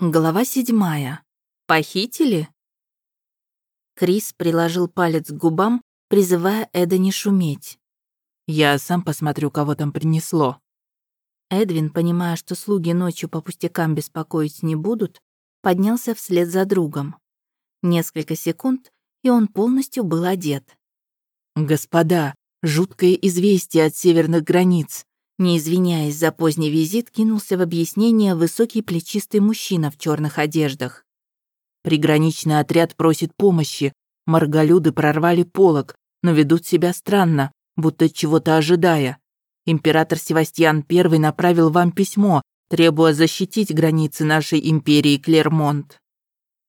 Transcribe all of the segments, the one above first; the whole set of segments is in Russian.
Глава седьмая. Похитили? Крис приложил палец к губам, призывая Эда не шуметь. «Я сам посмотрю, кого там принесло». Эдвин, понимая, что слуги ночью по пустякам беспокоить не будут, поднялся вслед за другом. Несколько секунд, и он полностью был одет. «Господа, жуткое известие от северных границ. Не извиняясь за поздний визит, кинулся в объяснение высокий плечистый мужчина в черных одеждах. Приграничный отряд просит помощи. Марголюды прорвали полог, но ведут себя странно, будто чего-то ожидая. Император Севастьян I направил вам письмо, требуя защитить границы нашей империи Клермонт.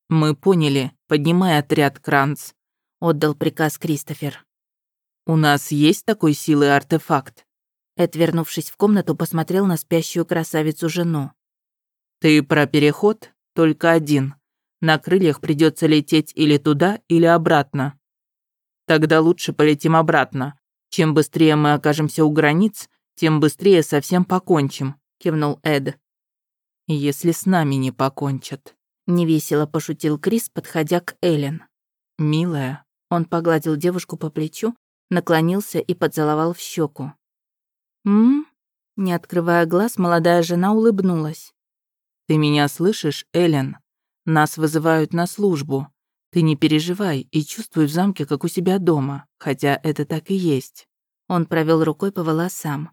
Мы поняли, поднимай отряд, Кранц, отдал приказ Кристофер. У нас есть такой силы артефакт? Эд, вернувшись в комнату, посмотрел на спящую красавицу-жену. «Ты про переход? Только один. На крыльях придется лететь или туда, или обратно. Тогда лучше полетим обратно. Чем быстрее мы окажемся у границ, тем быстрее совсем покончим», — кивнул Эд. «Если с нами не покончат», — невесело пошутил Крис, подходя к Эллен. «Милая», — он погладил девушку по плечу, наклонился и поцеловал в щеку. «М?», Не открывая глаз, молодая жена улыбнулась. «Ты меня слышишь, Эллен? Нас вызывают на службу. Ты не переживай и чувствуй в замке, как у себя дома, хотя это так и есть». Он провел рукой по волосам.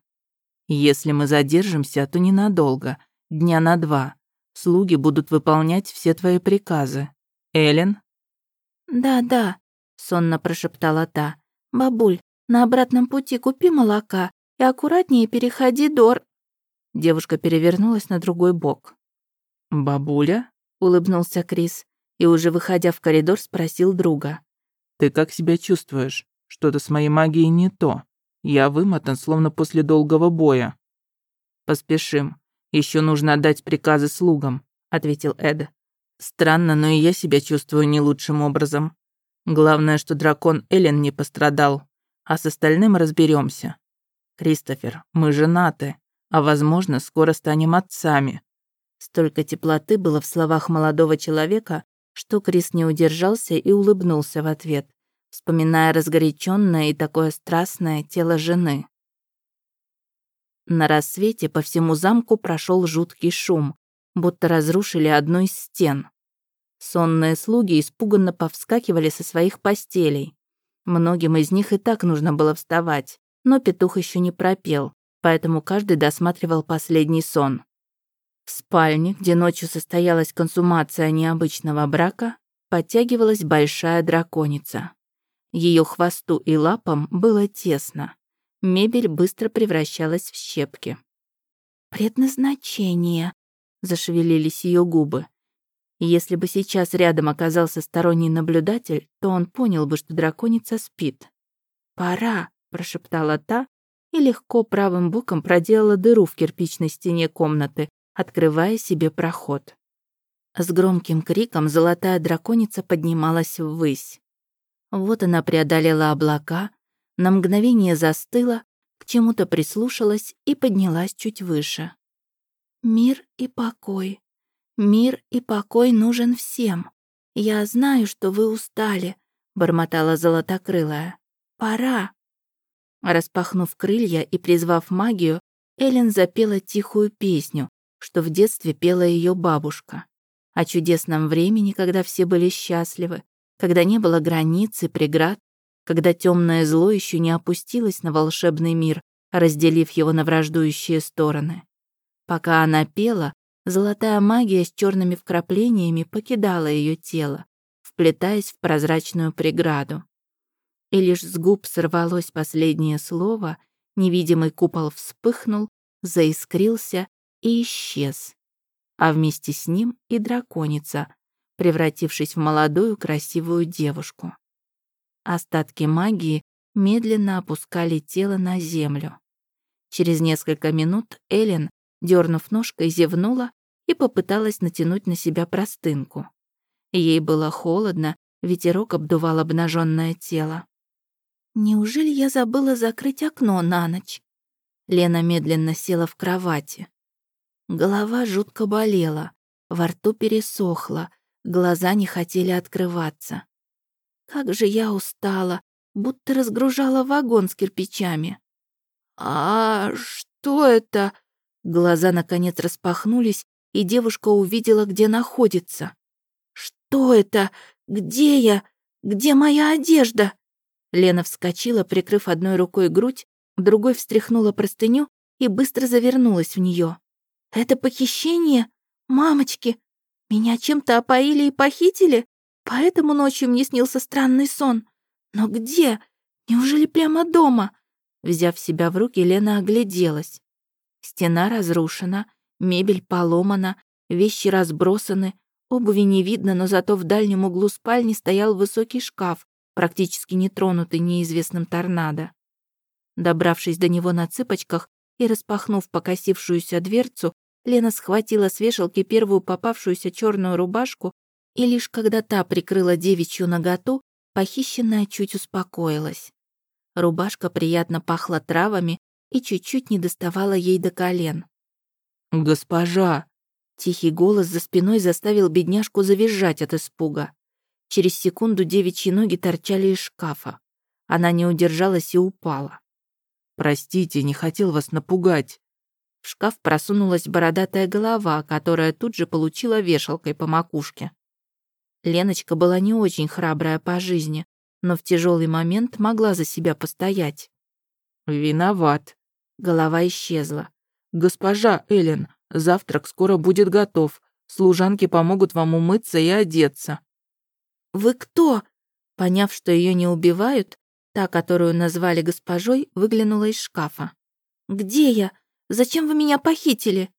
«Если мы задержимся, то ненадолго, дня на два. Слуги будут выполнять все твои приказы. Эллен?» «Да-да», — сонно прошептала та. «Бабуль, на обратном пути купи молока и аккуратнее переходи Дор...» Девушка перевернулась на другой бок. «Бабуля?» — улыбнулся Крис и, уже выходя в коридор, спросил друга. «Ты как себя чувствуешь? Что-то с моей магией не то. Я вымотан, словно после долгого боя». «Поспешим. Еще нужно отдать приказы слугам», — ответил Эд. «Странно, но и я себя чувствую не лучшим образом. Главное, что дракон Эллен не пострадал, а с остальным разберемся. «Кристофер, мы женаты, а, возможно, скоро станем отцами». Столько теплоты было в словах молодого человека, что Крис не удержался и улыбнулся в ответ, вспоминая разгоряченное и такое страстное тело жены. На рассвете по всему замку прошел жуткий шум, будто разрушили одну из стен. Сонные слуги испуганно повскакивали со своих постелей. Многим из них и так нужно было вставать но петух еще не пропел, поэтому каждый досматривал последний сон. В спальне, где ночью состоялась консумация необычного брака, подтягивалась большая драконица. Ее хвосту и лапам было тесно. Мебель быстро превращалась в щепки. «Предназначение», — зашевелились ее губы. Если бы сейчас рядом оказался сторонний наблюдатель, то он понял бы, что драконица спит. «Пора», прошептала та и легко правым боком проделала дыру в кирпичной стене комнаты, открывая себе проход. С громким криком золотая драконица поднималась ввысь. Вот она преодолела облака, на мгновение застыла, к чему-то прислушалась и поднялась чуть выше. «Мир и покой. Мир и покой нужен всем. Я знаю, что вы устали», — бормотала золотокрылая. «Пора». Распахнув крылья и призвав магию, Эллен запела тихую песню, что в детстве пела ее бабушка. О чудесном времени, когда все были счастливы, когда не было границ и преград, когда темное зло еще не опустилось на волшебный мир, разделив его на враждующие стороны. Пока она пела, золотая магия с черными вкраплениями покидала ее тело, вплетаясь в прозрачную преграду и лишь с губ сорвалось последнее слово, невидимый купол вспыхнул, заискрился и исчез. А вместе с ним и драконица, превратившись в молодую красивую девушку. Остатки магии медленно опускали тело на землю. Через несколько минут Элен, дернув ножкой, зевнула и попыталась натянуть на себя простынку. Ей было холодно, ветерок обдувал обнаженное тело. Неужели я забыла закрыть окно на ночь? Лена медленно села в кровати. Голова жутко болела. Во рту пересохло, глаза не хотели открываться. Как же я устала, будто разгружала вагон с кирпичами. «А что это?» Глаза наконец распахнулись, и девушка увидела, где находится. «Что это? Где я? Где моя одежда?» Лена вскочила, прикрыв одной рукой грудь, другой встряхнула простыню и быстро завернулась в нее. «Это похищение? Мамочки! Меня чем-то опоили и похитили? Поэтому ночью мне снился странный сон. Но где? Неужели прямо дома?» Взяв себя в руки, Лена огляделась. Стена разрушена, мебель поломана, вещи разбросаны, обуви не видно, но зато в дальнем углу спальни стоял высокий шкаф, практически нетронутый неизвестным торнадо. Добравшись до него на цыпочках и распахнув покосившуюся дверцу, Лена схватила с вешалки первую попавшуюся черную рубашку, и лишь когда та прикрыла девичью наготу, похищенная чуть успокоилась. Рубашка приятно пахла травами и чуть-чуть не доставала ей до колен. «Госпожа!» Тихий голос за спиной заставил бедняжку завизжать от испуга. Через секунду девичьи ноги торчали из шкафа. Она не удержалась и упала. «Простите, не хотел вас напугать». В шкаф просунулась бородатая голова, которая тут же получила вешалкой по макушке. Леночка была не очень храбрая по жизни, но в тяжелый момент могла за себя постоять. «Виноват». Голова исчезла. «Госпожа Эллен, завтрак скоро будет готов. Служанки помогут вам умыться и одеться». «Вы кто?» Поняв, что ее не убивают, та, которую назвали госпожой, выглянула из шкафа. «Где я? Зачем вы меня похитили?»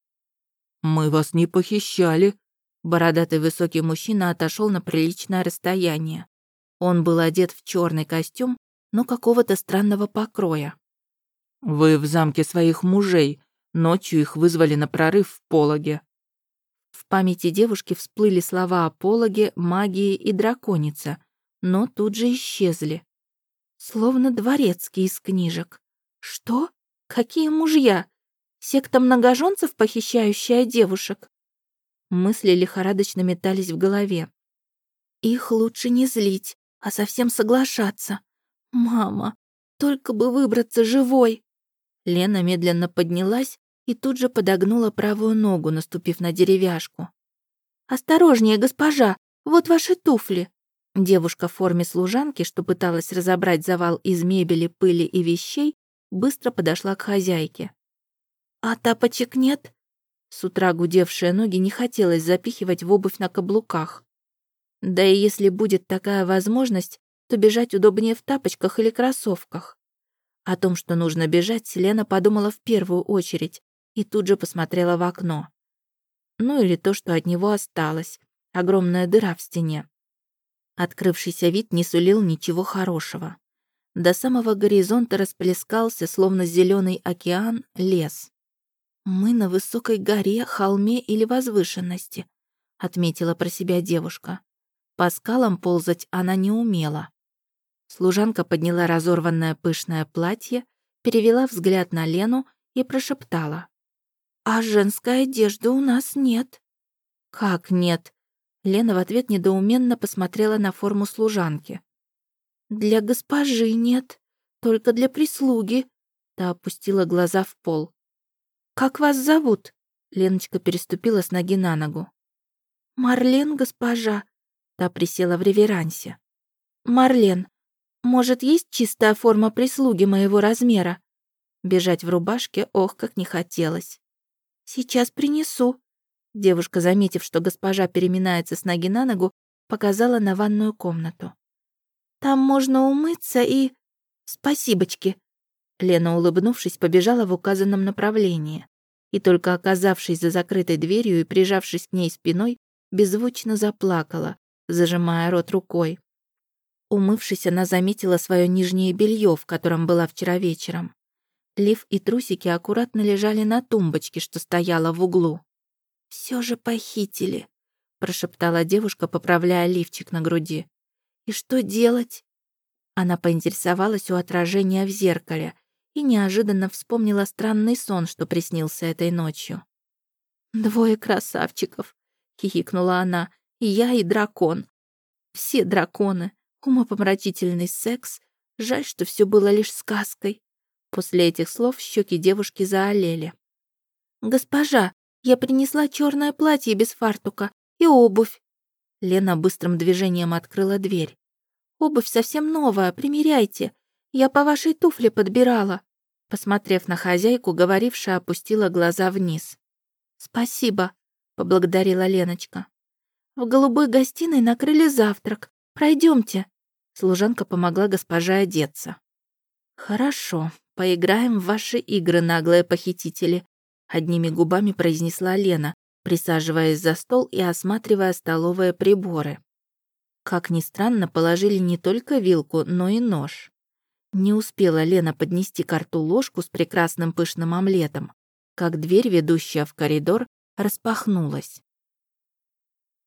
«Мы вас не похищали». Бородатый высокий мужчина отошел на приличное расстояние. Он был одет в черный костюм, но какого-то странного покроя. «Вы в замке своих мужей. Ночью их вызвали на прорыв в пологе. Памяти девушки всплыли слова о пологе, магии и драконице, но тут же исчезли. Словно дворецкий из книжек. Что? Какие мужья? Секта многоженцев, похищающая девушек? Мысли лихорадочно метались в голове. Их лучше не злить, а совсем соглашаться. Мама, только бы выбраться живой. Лена медленно поднялась и тут же подогнула правую ногу, наступив на деревяшку. «Осторожнее, госпожа! Вот ваши туфли!» Девушка в форме служанки, что пыталась разобрать завал из мебели, пыли и вещей, быстро подошла к хозяйке. «А тапочек нет?» С утра гудевшие ноги не хотелось запихивать в обувь на каблуках. Да и если будет такая возможность, то бежать удобнее в тапочках или кроссовках. О том, что нужно бежать, Лена подумала в первую очередь, и тут же посмотрела в окно. Ну или то, что от него осталось. Огромная дыра в стене. Открывшийся вид не сулил ничего хорошего. До самого горизонта расплескался, словно зеленый океан, лес. «Мы на высокой горе, холме или возвышенности», — отметила про себя девушка. По скалам ползать она не умела. Служанка подняла разорванное пышное платье, перевела взгляд на Лену и прошептала. «А женской одежды у нас нет». «Как нет?» Лена в ответ недоуменно посмотрела на форму служанки. «Для госпожи нет, только для прислуги», Та опустила глаза в пол. «Как вас зовут?» Леночка переступила с ноги на ногу. «Марлен, госпожа», Та присела в реверансе. «Марлен, может, есть чистая форма прислуги моего размера?» Бежать в рубашке, ох, как не хотелось. «Сейчас принесу». Девушка, заметив, что госпожа переминается с ноги на ногу, показала на ванную комнату. «Там можно умыться и... Спасибочки». Лена, улыбнувшись, побежала в указанном направлении. И только оказавшись за закрытой дверью и прижавшись к ней спиной, беззвучно заплакала, зажимая рот рукой. Умывшись, она заметила свое нижнее белье, в котором была вчера вечером. Лиф и трусики аккуратно лежали на тумбочке, что стояла в углу. Все же похитили», — прошептала девушка, поправляя лифчик на груди. «И что делать?» Она поинтересовалась у отражения в зеркале и неожиданно вспомнила странный сон, что приснился этой ночью. «Двое красавчиков. — хихикнула она. «И я, и дракон. Все драконы. Умопомрачительный секс. Жаль, что все было лишь сказкой». После этих слов щеки девушки заолели. «Госпожа, я принесла черное платье без фартука и обувь». Лена быстрым движением открыла дверь. «Обувь совсем новая, примеряйте. Я по вашей туфле подбирала». Посмотрев на хозяйку, говорившая опустила глаза вниз. «Спасибо», — поблагодарила Леночка. «В голубой гостиной накрыли завтрак. Пройдемте. Служанка помогла госпоже одеться. «Хорошо, поиграем в ваши игры, наглые похитители», одними губами произнесла Лена, присаживаясь за стол и осматривая столовые приборы. Как ни странно, положили не только вилку, но и нож. Не успела Лена поднести к рту ложку с прекрасным пышным омлетом, как дверь, ведущая в коридор, распахнулась.